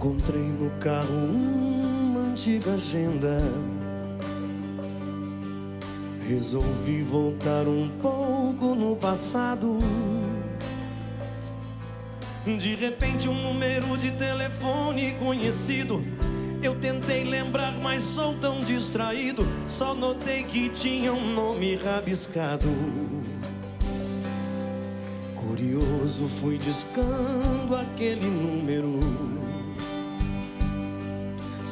Encontrei no carro uma antiga agenda. Resolvi voltar um pouco no passado. De repente, um número de telefone conhecido. Eu tentei lembrar, mas sou tão distraído. Só notei que tinha um nome rabiscado. Curioso, fui discando aquele número.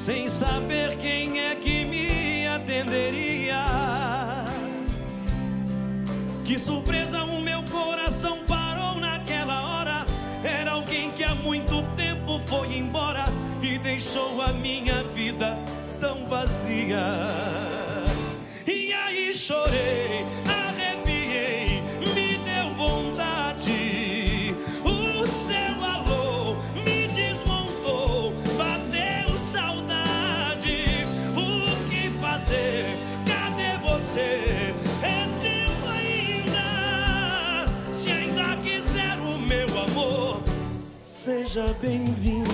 Sem saber quem é que me atenderia. Que surpresa, o meu coração parou naquela hora. Era alguém que há muito tempo foi embora e deixou a minha vida tão vazia. E aí chorei, seja bem-vinda.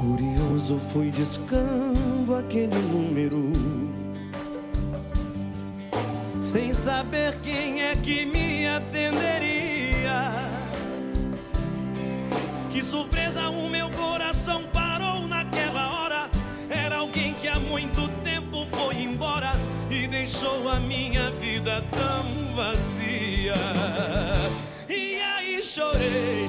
Curioso, fui discando aquele número. Sem saber quem é que me atenderia. Que surpresa, o meu coração parou naquela hora. Era alguém que há muito tempo foi embora e deixou a minha vida tão vazia. E aí chorei,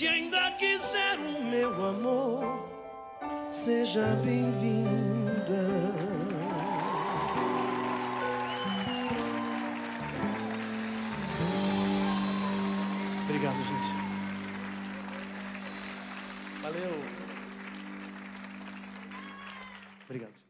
Se ainda quiser o meu amor, seja bem-vinda. Obrigado, gente. Valeu. Obrigado.